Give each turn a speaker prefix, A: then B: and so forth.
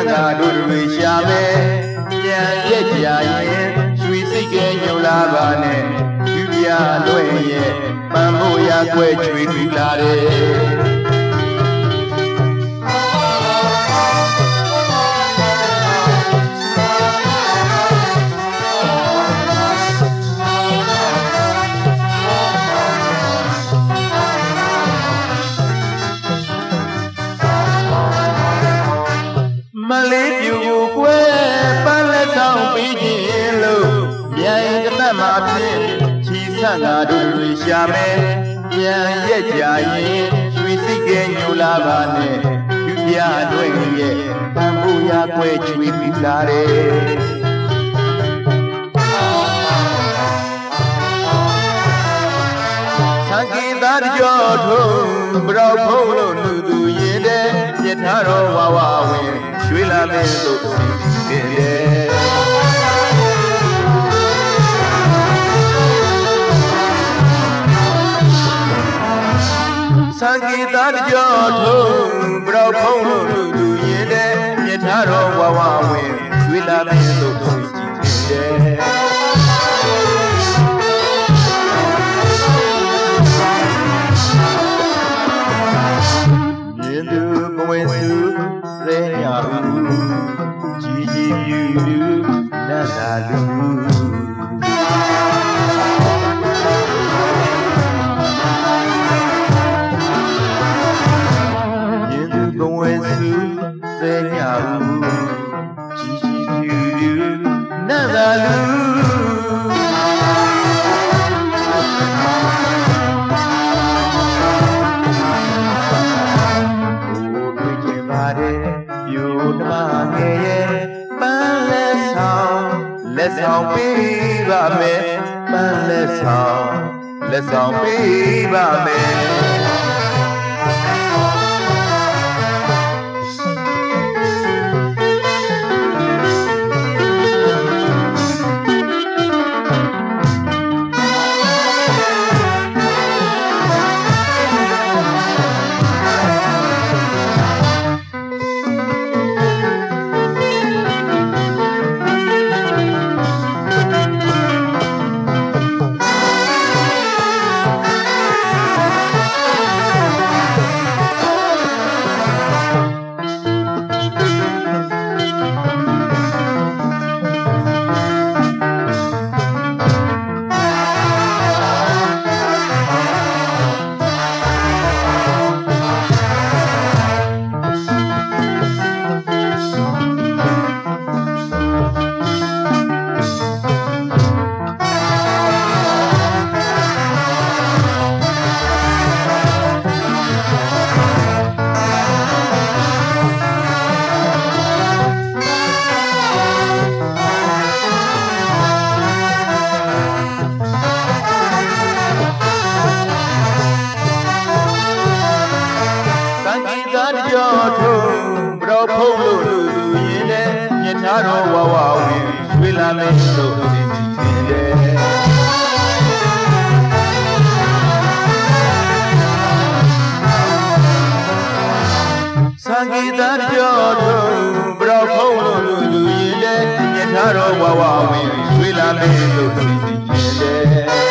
A: တ်ငါတို့တွေရှာမယ်ပြန်ရက်ကြရင်ရွှေစိတ်ကဲညုံလာပါနဲ့ယူပြလွဲ့ရဲ့ပန်းဖို့ရကွဲချွေထူလာတယ် လေးပြူကိုကွယ်ပန်းလက်ဆောင်ပေးခြင်းလို့မြိုင်ကနတ်မှာဖြစ်ချီဆန့်ငါတို့တွေရှာမယ်ပြန်ရက်ကြရင်ရွှေစိတ်ကဲညူလာပါနဲ့ယူပြတွေ့ရဲ့ပန်းဖို့ရကွဲချွေပြီးလာတယ်သံဃေသားကြောထုံးဘရောက်ဖုံးလို့လူသူရင်တဲ့ ပြထားတော်ဝါဝဝင်ရွှေလာမင်းတို့စီတင်တယ်သံဃေသားကြောထုံးဘရောက်ဖုံးလို့လူသူရင်တဲ့ပြထားတော်ဝါဝဝင်ရွှေလာမင်းတို့ ပြူပြူနတ်သာလူမြင်သူဘဝစုရဲညာဦးជីជីပြူပြူနတ်သာလူကိုတွေ့ချင်ပါတယ်ယူဓမ္မငယ်ရဲ့ပန်းလက်ဆောင် လက်ဆောင်ပေးပါမယ်ပန်းလက်ဆောင်လက်ဆောင်ပေးပါမယ် တ်သားတော်ဝဝဝင်ရွှေလာမင်းတို့အင်းကြီးတယ်သံဃိသားကြောထုံဘရောဖုံးလို့လူသူရင်တဲ့မြတ်သားတော်ဝဝဝင်ရွှေလာမင်းတို့အင်းကြီးတ